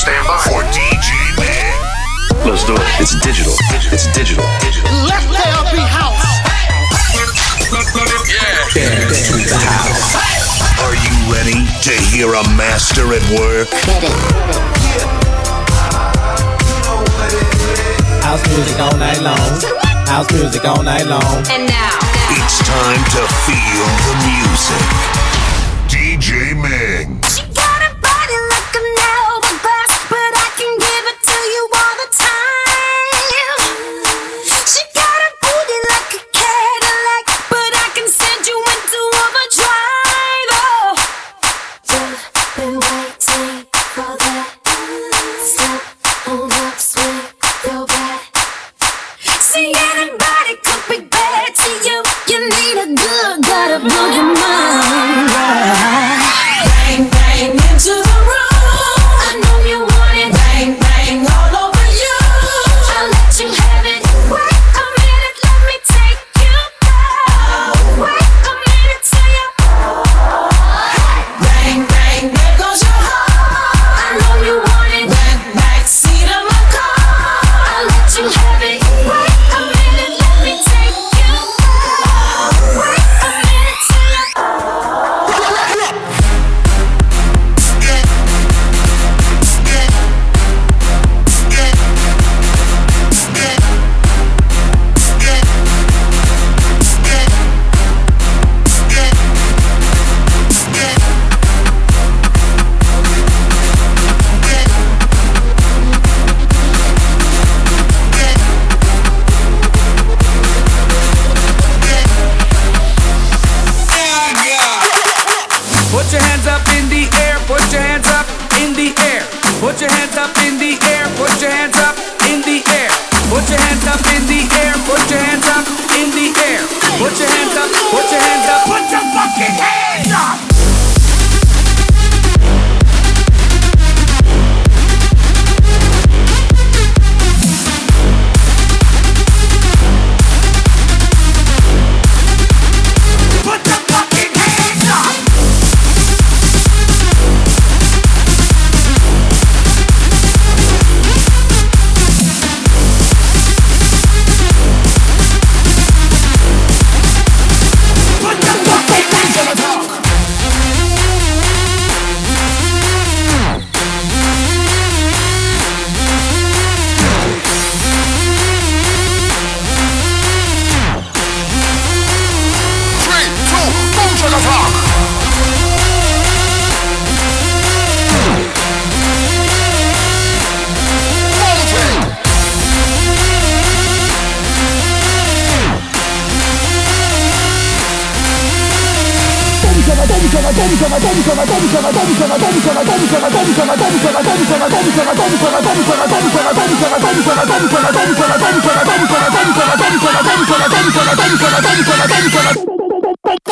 Stand by for DJ Man. Let's do it. It's digital. It's digital. digital. Let there be house. Yeah. Dance to the house. Are you ready to hear a master at work? Get. House music all night long. House music all night long. And now. It's time to feel the music. DJ Ming.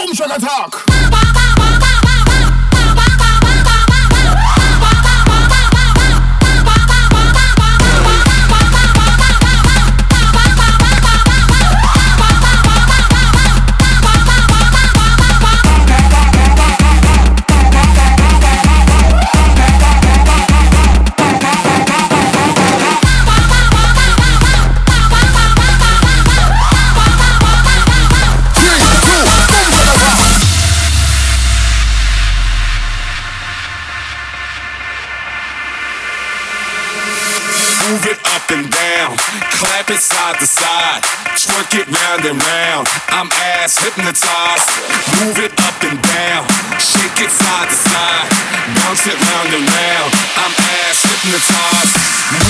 Bombs on attack! Pop it side to side, twerk it round and round. I'm ass hypnotized. Move it up and down, shake it side to side, bounce it round and round. I'm ass hypnotized.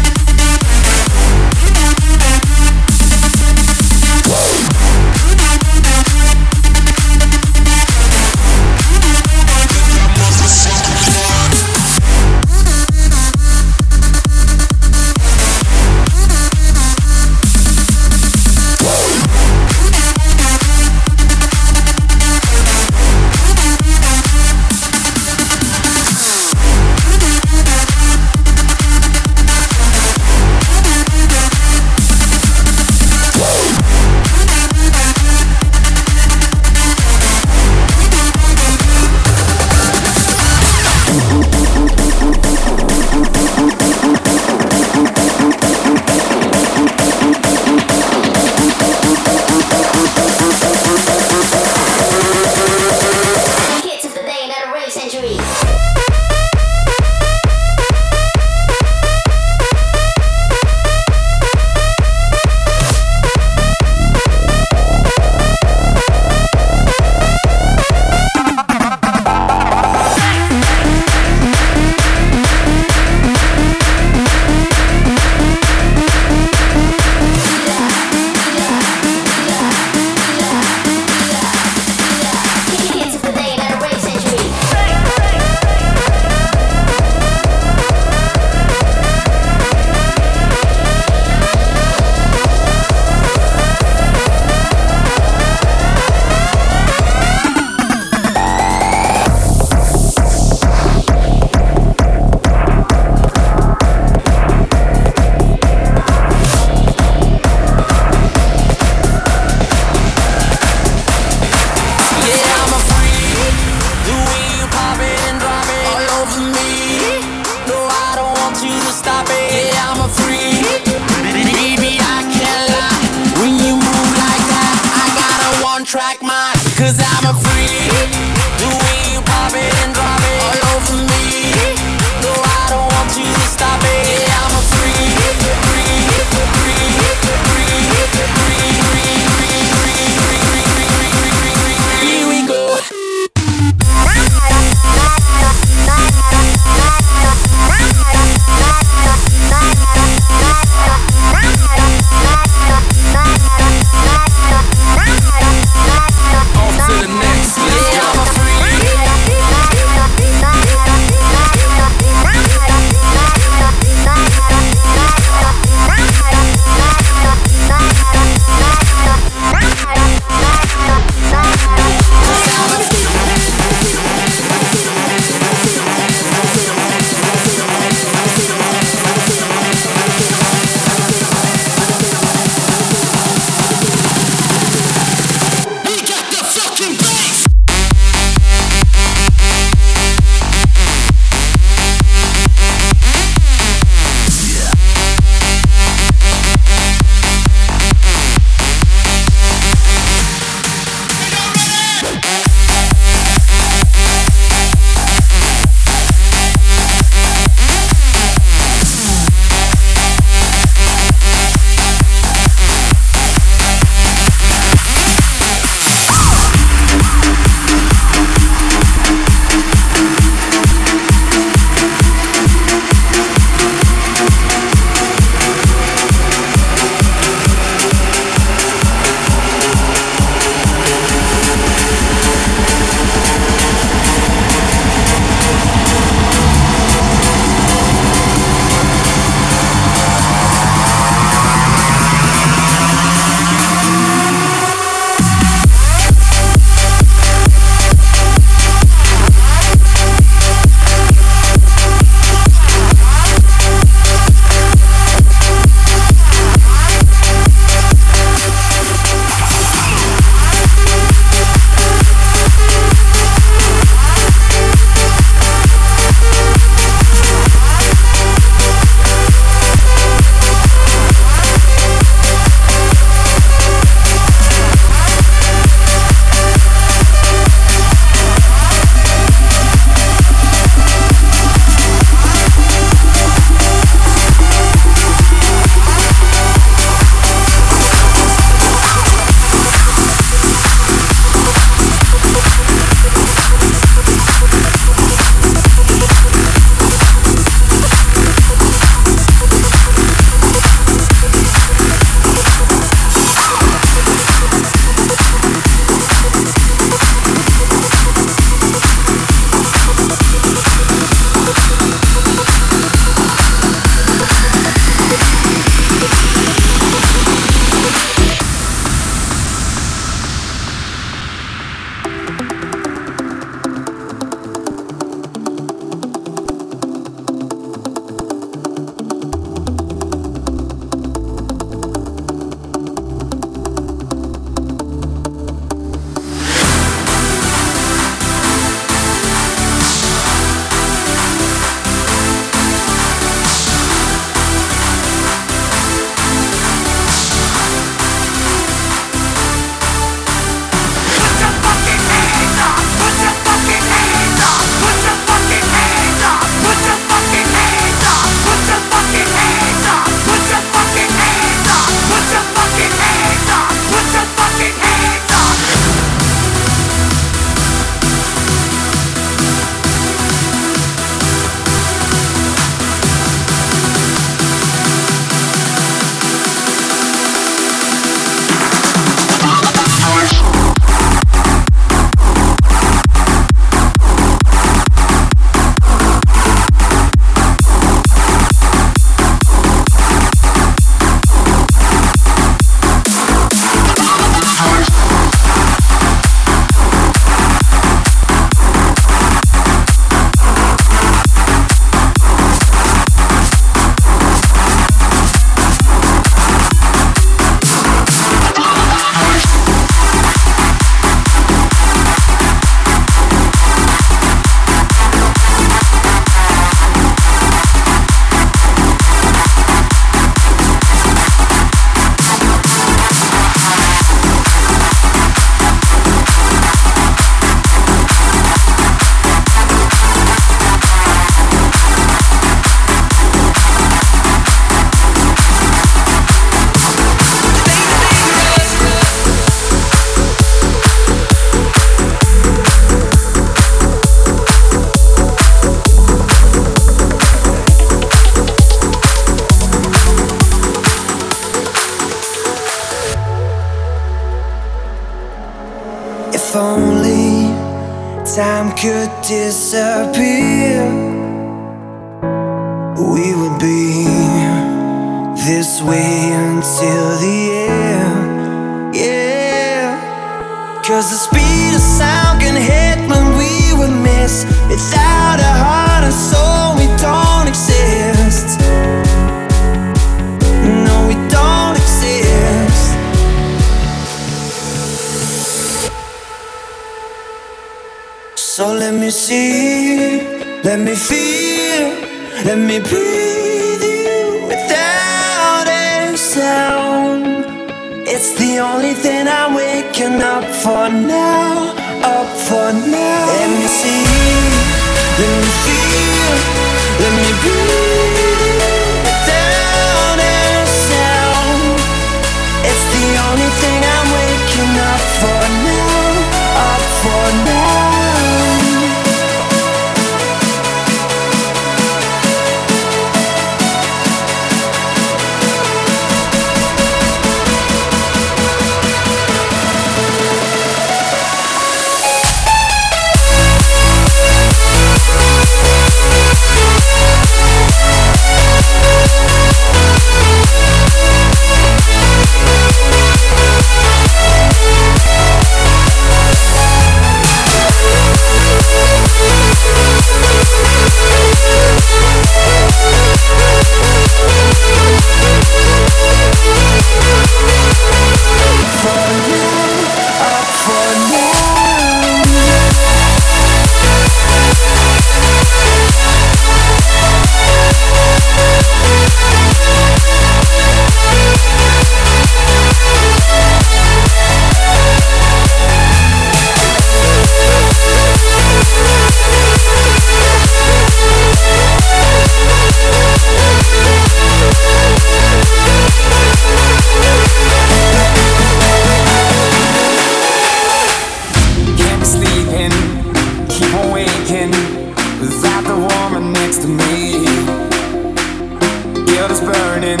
love is burning.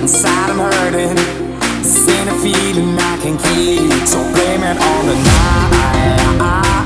Inside I'm hurting. This ain't a feeling I can keep. So blame it on the night.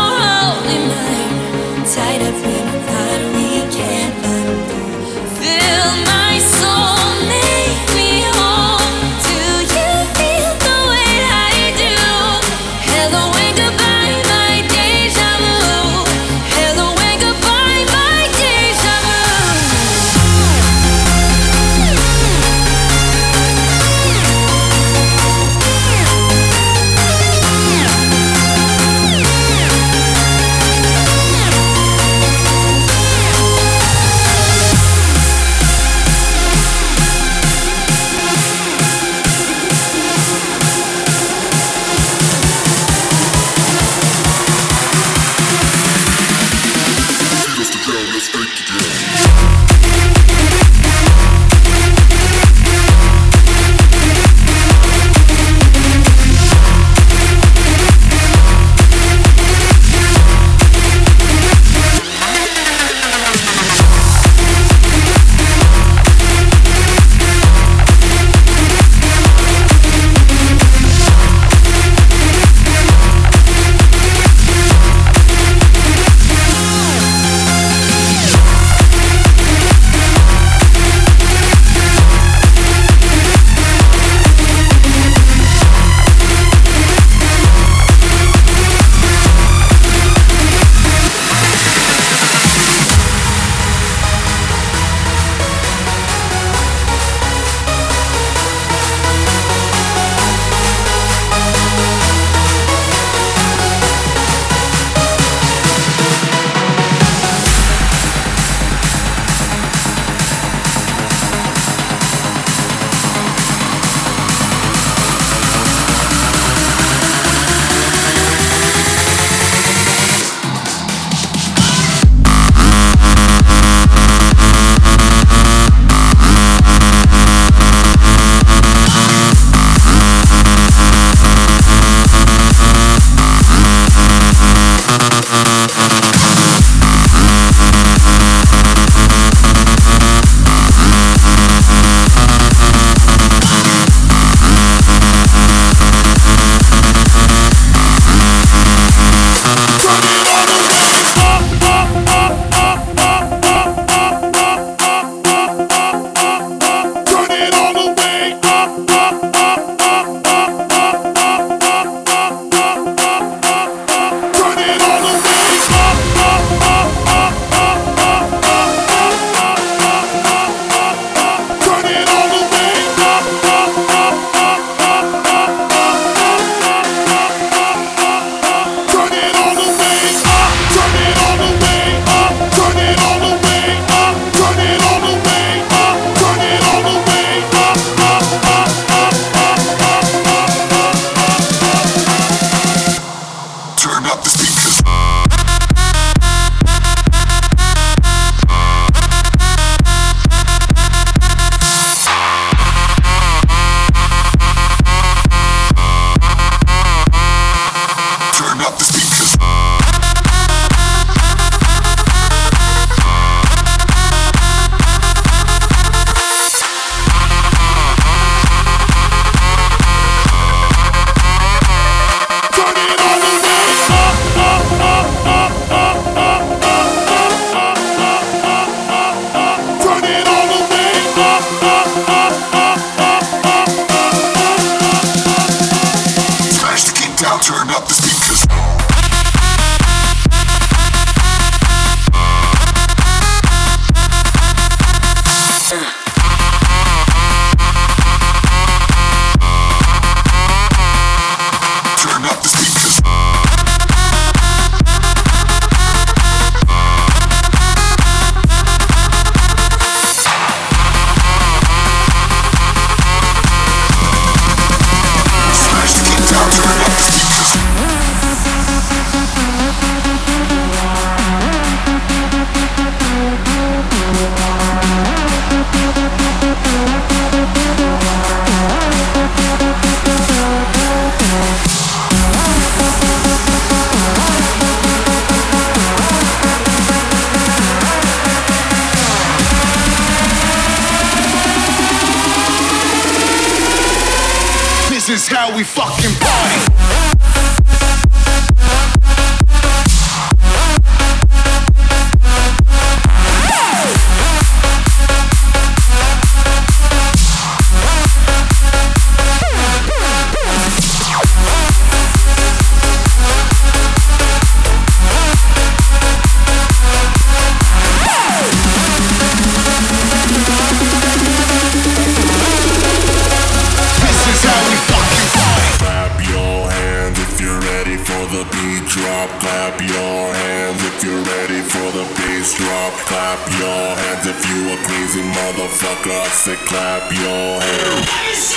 traffic, clap your hands.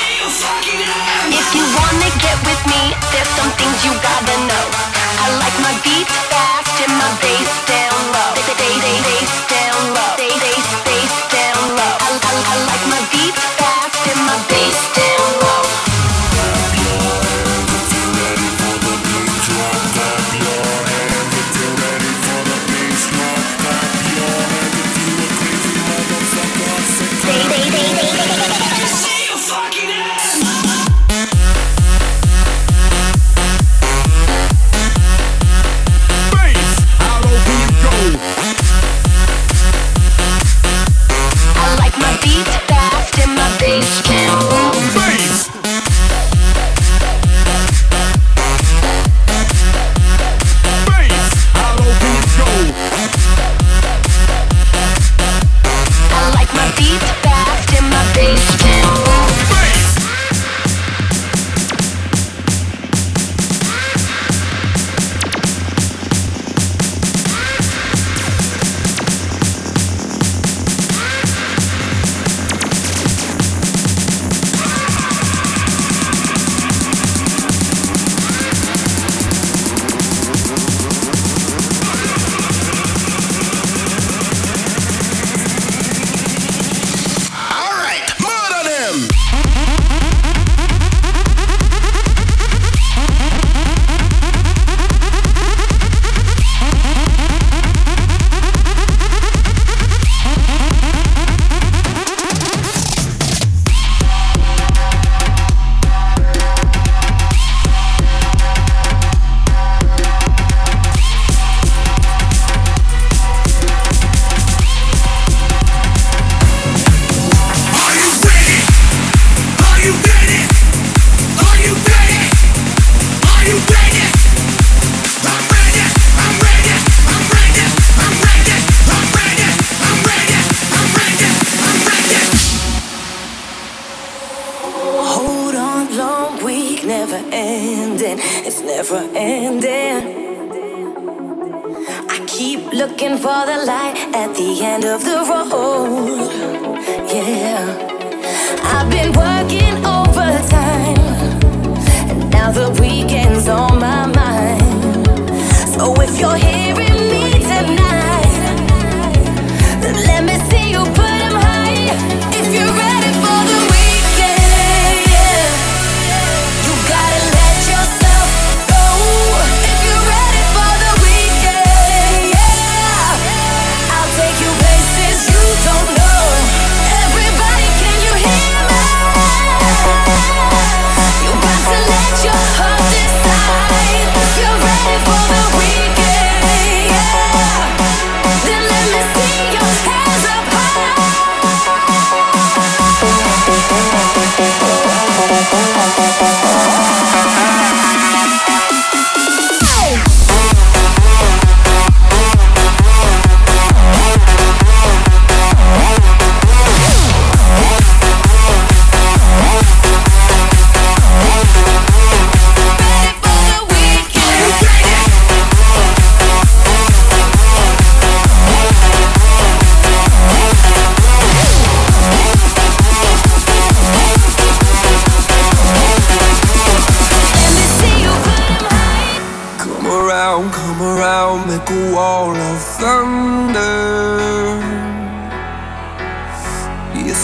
If you wanna get with me, there's some things you gotta.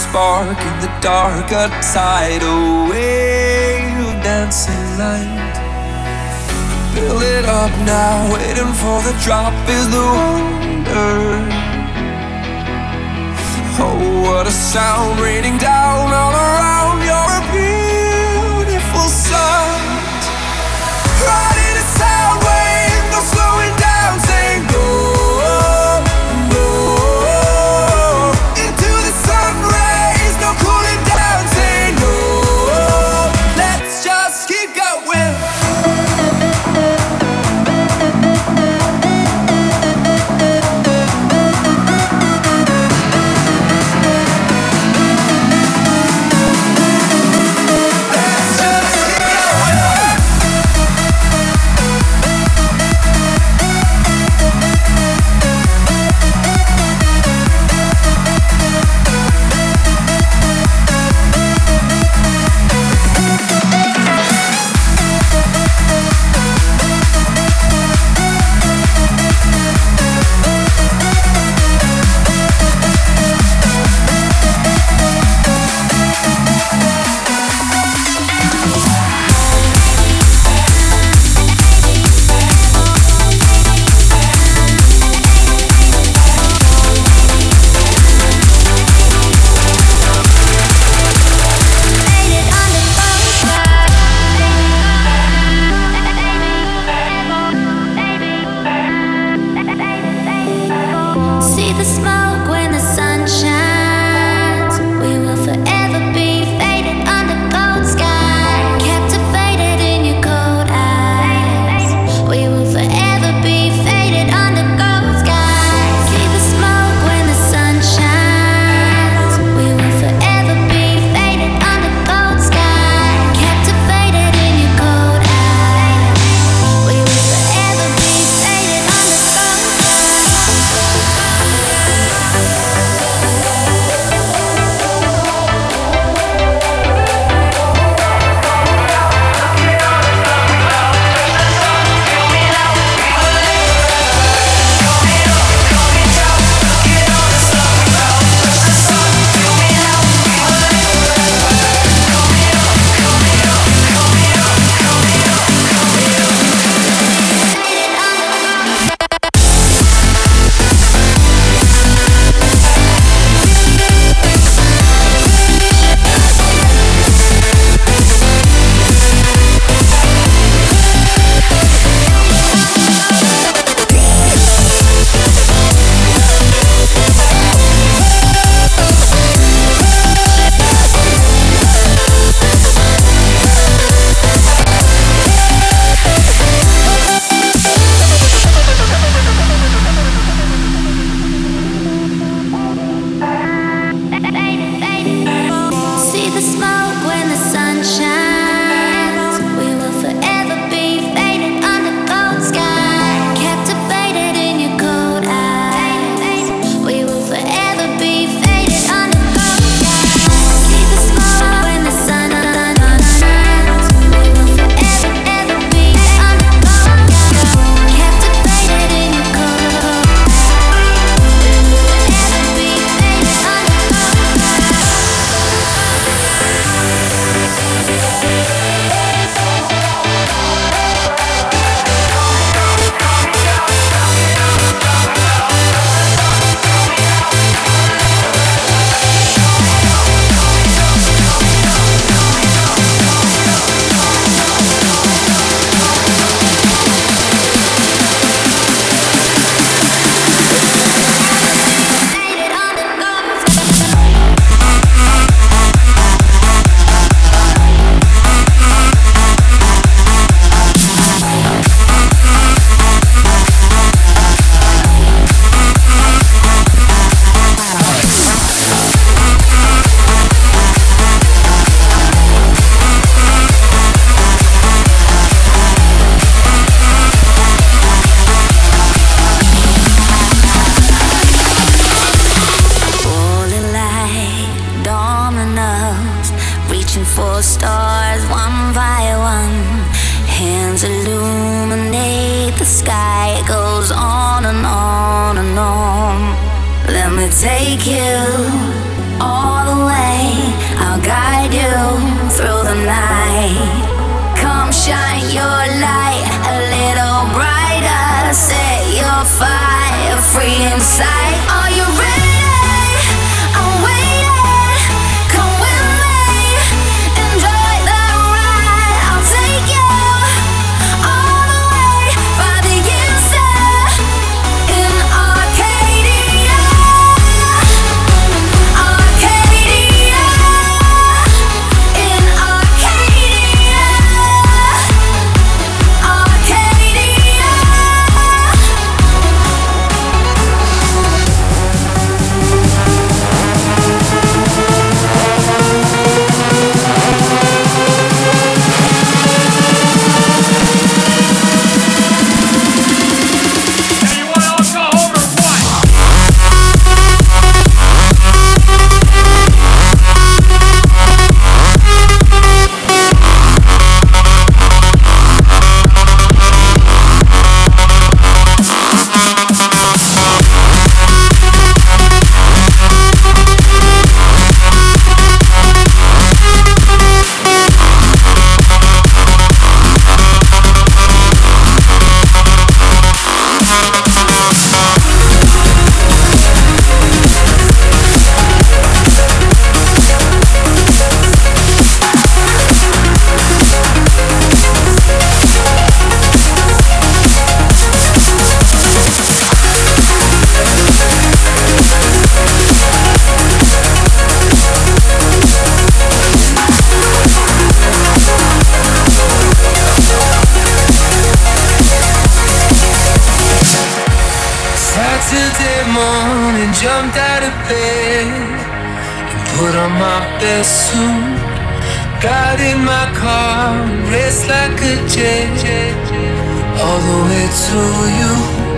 spark in the dark, a tidal wave of dancing light. Fill it up now, waiting for the drop is the wonder. Oh, what a sound raining down all around. To you.